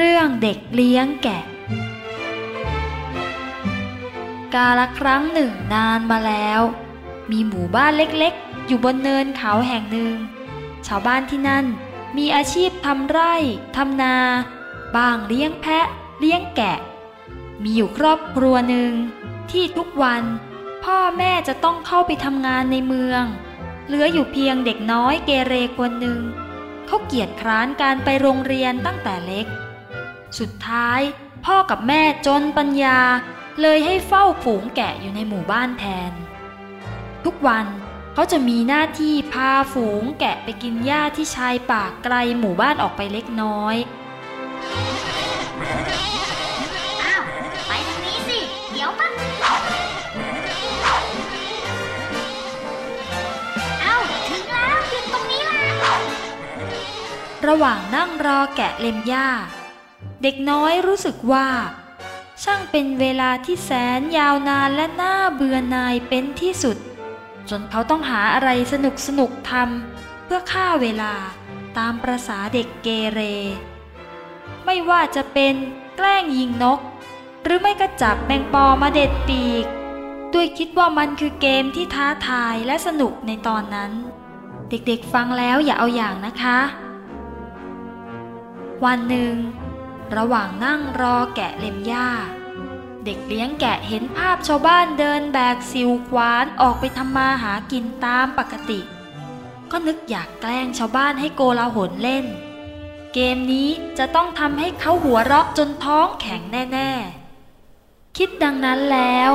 เรื่องเด็กเลี้ยงแกะ กาละครั้งหนึ่งนานมาแล้ว มีหมู่บ้านเล็กๆ อยู่บนเนินเขาแห่งหนึ่ง ชาวบ้านที่นั่นมีอาชีพทำไร่ทำนา บ้างเลี้ยงแพะ เลี้ยงแกะ มีอยู่ครอบครัวหนึ่งที่ทุกวัน พ่อแม่จะต้องเข้าไปทำงานในเมือง เหลืออยู่เพียงเด็กน้อยเกเรคนหนึ่งเขาเกียจคร้านการไปโรงเรียนตั้งแต่เล็ก สุดท้าย พ่อกับแม่จนปัญญา เลยให้เฝ้าฝูงแกะอยู่ในหมู่บ้านแทน ทุกวันเขาจะมีหน้าที่พาฝูงแกะไปกินหญ้าที่ชายป่าไกลหมู่บ้านออกไปเล็กน้อยอ้าวไปทางนี้สิ เดี๋ยวปั๊บเอ้าถึงแล้วหยุดตรงนี้ล่ะ ระหว่างนั่งรอแกะเล็มหญ้า เด็กน้อยรู้สึกว่า ช่างเป็นเวลาที่แสนยาวนานและน่าเบื่อหน่ายเป็นที่สุด จนเขาต้องหาอะไรสนุกสนุกทำเพื่อฆ่าเวลาตามประษาเด็กเกเร ไม่ว่าจะเป็นแกล้งยิงนก หรือไม่ก็จับแมงปอมาเด็ดปีก ด้วยคิดว่ามันคือเกมที่ท้าทายและสนุกในตอนนั้น เด็กๆฟังแล้วอย่าเอาอย่างนะคะ วันหนึ่ง ระหว่างนั่งรอแกะเล็มหญ้า เด็กเลี้ยงแกะเห็นภาพชาวบ้านเดินแบกสิวควานออกไปทำมาหากินตามปกติ ก็นึกอยากแกล้งชาวบ้านให้โกลาหลเล่น เกมนี้จะต้องทำให้เขาหัวเราะจนท้องแข็งแน่ ๆ คิดดังนั้นแล้ว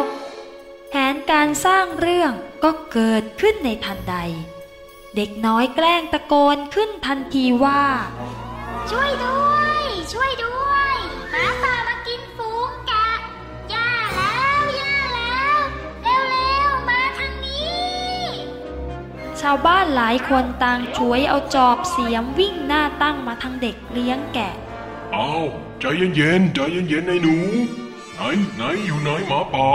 แผนการสร้างเรื่องก็เกิดขึ้นในทันใด เด็กน้อยแกล้งตะโกนขึ้นทันทีว่า ช่วยด้วย ช่วยด้วยหมาป่ามากินฝูงแกะย่าแล้วย่าแล้ว เร็วๆ มาทางนี้ ชาวบ้านหลายคนต่างช่วยเอาจอบเสียมวิ่งหน้าตั้งมาทางเด็กเลี้ยงแกะเอาใจเย็นๆใจเย็นๆไอ้หนู ไหนไหนอยู่ไหนหมาป่า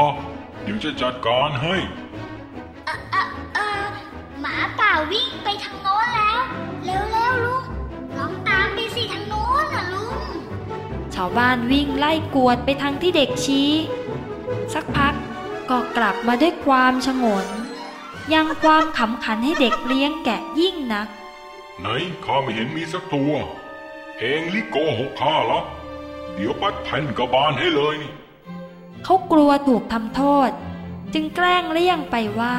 เดี๋ยวจะจัดการให้เออเออเออหมาป่าวิ่งไปทางโน้นแล้วเร็ว ชาวบ้านวิ่งไล่กวดไปทางที่เด็กชี้ สักพักก็กลับมาด้วยความชงน ยังความขำขันให้เด็กเลี้ยงแกะยิ่งนัก ไหนข้าไม่เห็นมีสักตัว เองลิโกหกข้าเหรอเดี๋ยวปัดแผ่นกระบาลให้เลยนี่เขากลัวถูกทำโทษ จึงแกล้งเลี่ยงไปว่า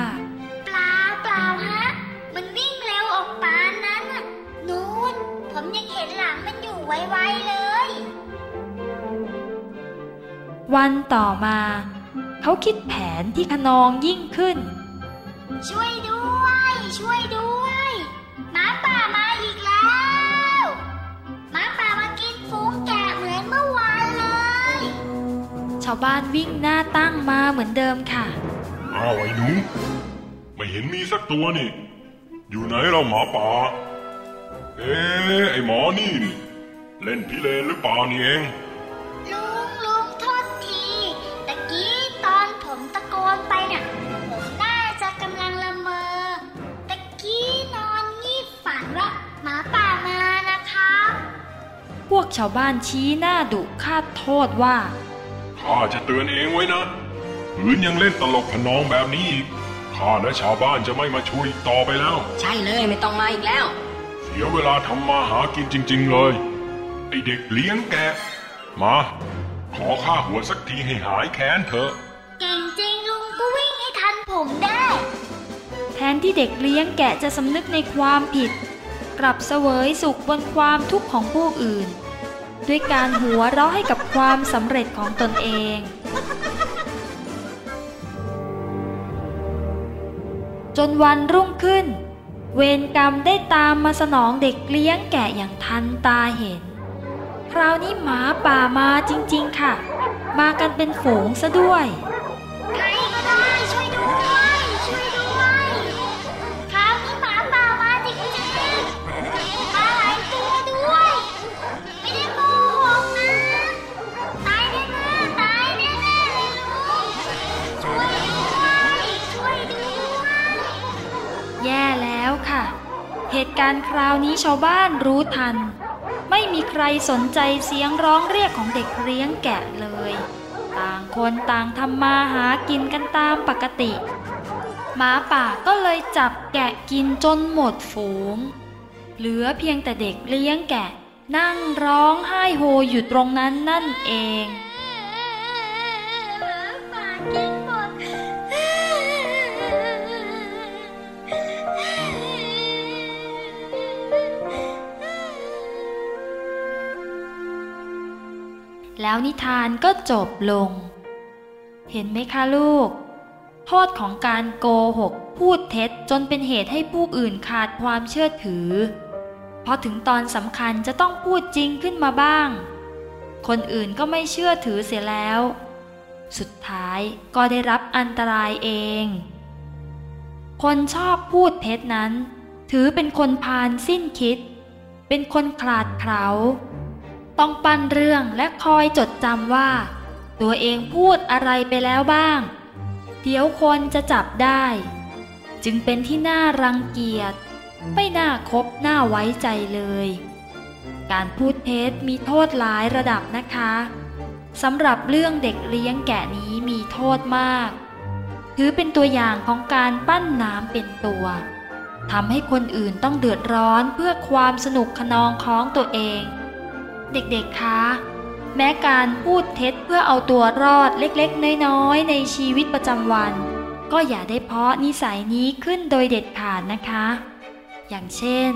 วันต่อมา เขาคิดแผนที่ขนองยิ่งขึ้น ช่วยด้วย ช่วยด้วยหมาป่ามาอีกแล้วหมาป่ามากินฝูงแกะเหมือนเมื่อวานเลย ชาวบ้านวิ่งหน้าตั้งมาเหมือนเดิมค่ะอ้าวไอ้หนูไม่เห็นมีสักตัวนี่ อยู่ไหนเราหมาป่า เอ๊ะไอ้หมอนี่นี่ เล่นพิเรนหรือเปล่านี่เองลุง ชาวบ้านชี้หน้าดุคาดโทษว่า ข้าจะเตือนเองไว้นะหืนยังเล่นตลกขนองแบบนี้อีก ข้าและชาวบ้านจะไม่มาช่วยอีกต่อไปแล้ว ใช่เลยไม่ต้องมาอีกแล้ว เสียเวลาทำมาหากินจริง ๆ เลย ไอเด็กเลี้ยงแกะ มา ขอค่าหัวสักทีให้หายแค้นเถอะ เก่งจริงลุงก็วิ่งให้ทันผมได้ แทนที่เด็กเลี้ยงแกะจะสำนึกในความผิด กลับเสวยสุขบนความทุกข์ของผู้อื่น ด้วยการหัวเราะให้กับความสำเร็จของตนเองจนวันรุ่งขึ้น เวรกรรมได้ตามมาสนองเด็กเลี้ยงแกะอย่างทันตาเห็น คราวนี้หมาป่ามาจริงๆค่ะ มากันเป็นฝูงซะด้วย ใครก็ได้ช่วยด้วย การณ์คราวนี้ชาวบ้านรู้ทัน ไม่มีใครสนใจเสียงร้องเรียกของเด็กเลี้ยงแกะเลย ต่างคนต่างทำมาหากินกันตามปกติ หมาป่าก็เลยจับแกะกินจนหมดฝูง เหลือเพียงแต่เด็กเลี้ยงแกะนั่งร้องไห้โฮอยู่ตรงนั้นนั่นเอง แล้วนิทานก็จบลง เห็นไหมคะลูก โทษของการโกหกพูดเท็จจนเป็นเหตุให้ผู้อื่นขาดความเชื่อถือพอถึงตอนสำคัญจะต้องพูดจริงขึ้นมาบ้าง คนอื่นก็ไม่เชื่อถือเสียแล้ว สุดท้ายก็ได้รับอันตรายเอง คนชอบพูดเท็จนั้น ถือเป็นคนพาลสิ้นคิด เป็นคนขลาดเขลา ต้องปั้นเรื่องและคอยจดจำว่า ตัวเองพูดอะไรไปแล้วบ้าง เดี๋ยวคนจะจับได้ จึงเป็นที่น่ารังเกียจ ไม่น่าคบน่าไว้ใจเลย การพูดเท็จมีโทษหลายระดับนะคะสำหรับเรื่องเด็กเลี้ยงแกะนี้มีโทษมาก ถือเป็นตัวอย่างของการปั้นน้ำเป็นตัวทำให้คนอื่นต้องเดือดร้อนเพื่อความสนุกขนองของตัวเอง เด็กๆ คะ แม้การพูดเท็จเพื่อเอาตัวรอดเล็กๆ น้อยๆ ในชีวิตประจำวัน ก็อย่าได้เพาะนิสัยนี้ขึ้นโดยเด็ดขาดนะคะ อย่างเช่น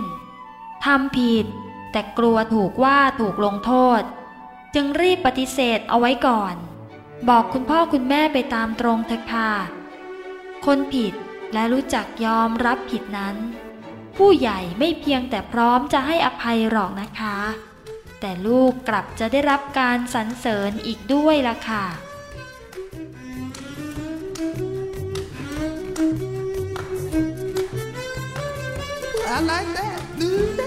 ทำผิด แต่กลัวถูกว่าถูกลงโทษ จึงรีบปฏิเสธเอาไว้ก่อน บอกคุณพ่อคุณแม่ไปตามตรงเถอะค่ะคนผิดและรู้จักยอมรับผิดนั้น ผู้ใหญ่ไม่เพียงแต่พร้อมจะให้อภัยหรอกนะคะ แต่ลูกกลับจะได้รับการสรรเสริญอีกด้วยล่ะค่ะ I like that. Do, da, da, da.